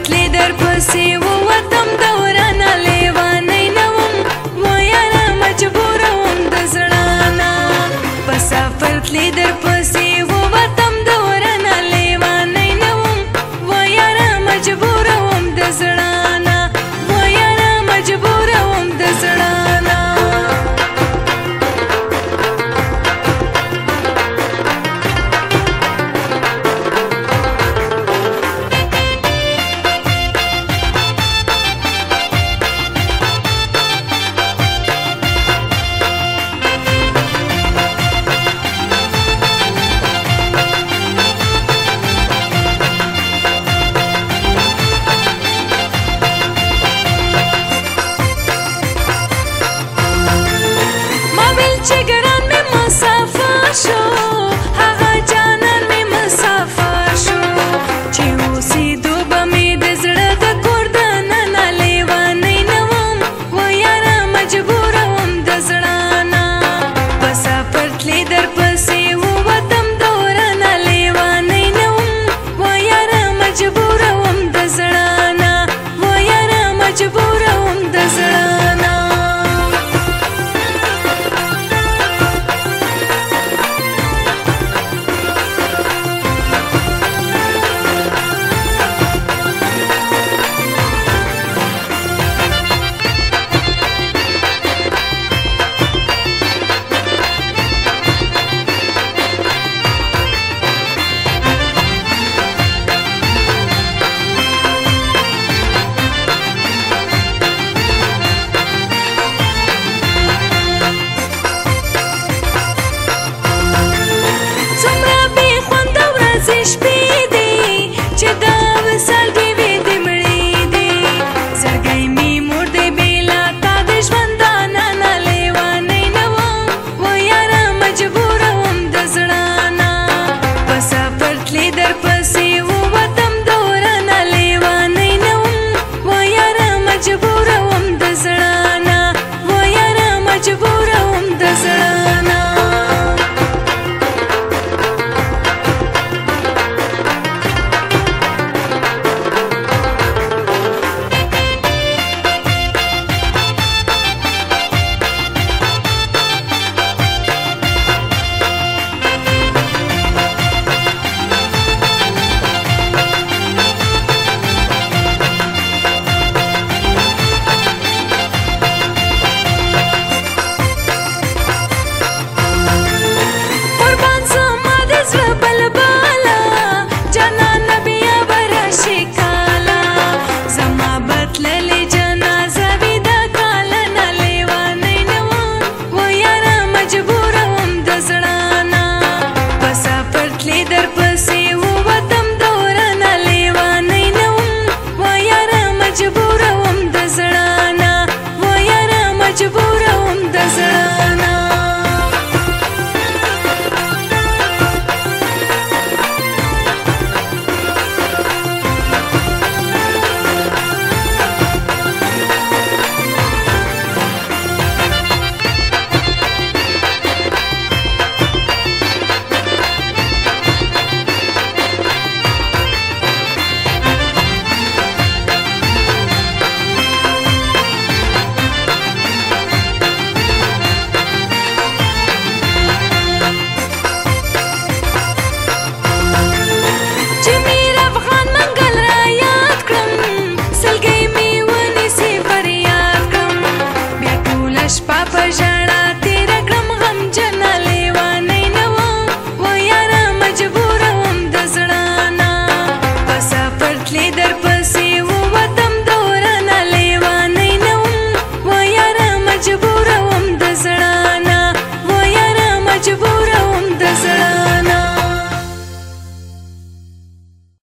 راتلی در پسې ووتم دوران لیوانې نوم مو یاره مجبور وم د زړه نه په سفر تلی در پسې Beispiel.